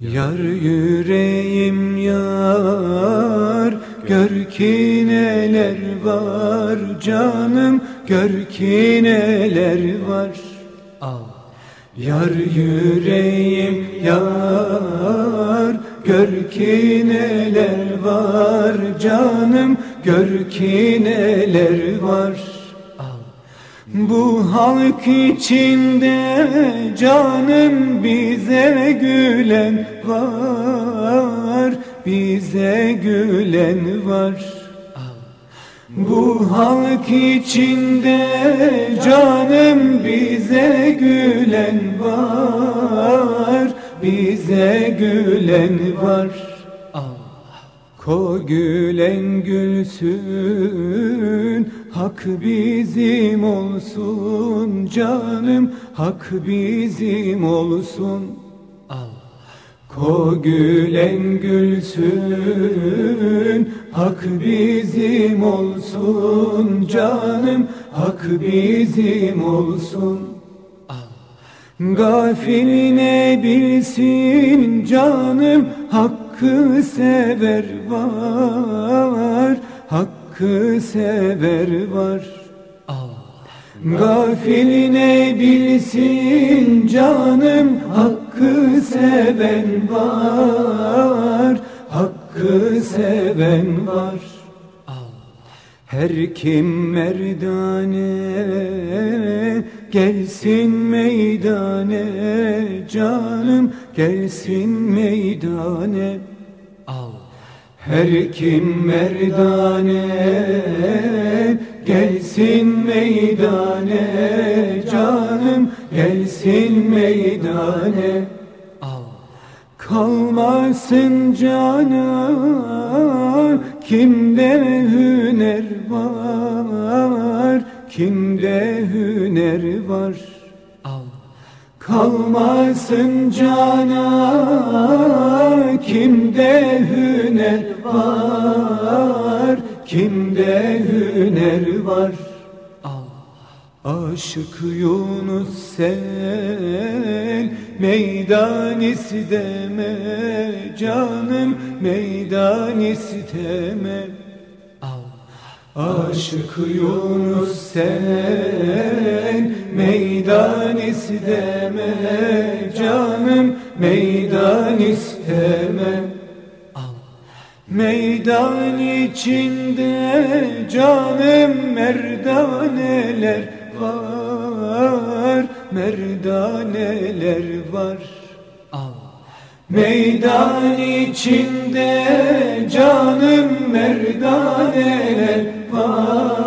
Yar yüreğim yar Gör ki neler var canım Gör ki neler var. Al. Yar yüreğim yar Gör ki neler var canım Gör ki neler var bu halk içinde canım bize gülen var Bize gülen var. Bu halk içinde canım bize gülen var Bize gülen var Ko gülen gülsün Hak bizim olsun canım Hak bizim olsun. Ko gülen gülsün Hak bizim olsun canım Hak bizim olsun. Gafil ne bilsin canım Hakkı sever var Hakkı sever var. Gafil ne bilsin canım Hakkı seven var Hakkı seven var. Her kim merdane gelsin meydane canım gelsin meydane her kim merdane gelsin meydane canım gelsin meydane. Kalmasın cana kimde hüner var kimde hüner var Kalmasın cana kimde hüner var? Kimde hüner var? Aşık Yunus sen meydan isteme canım meydan isteme Aşık Yunus sen meydan isteme canım meydan isteme. Meydan içinde canım merdaneler var Merdaneler var Meydan içinde canım merdaneler var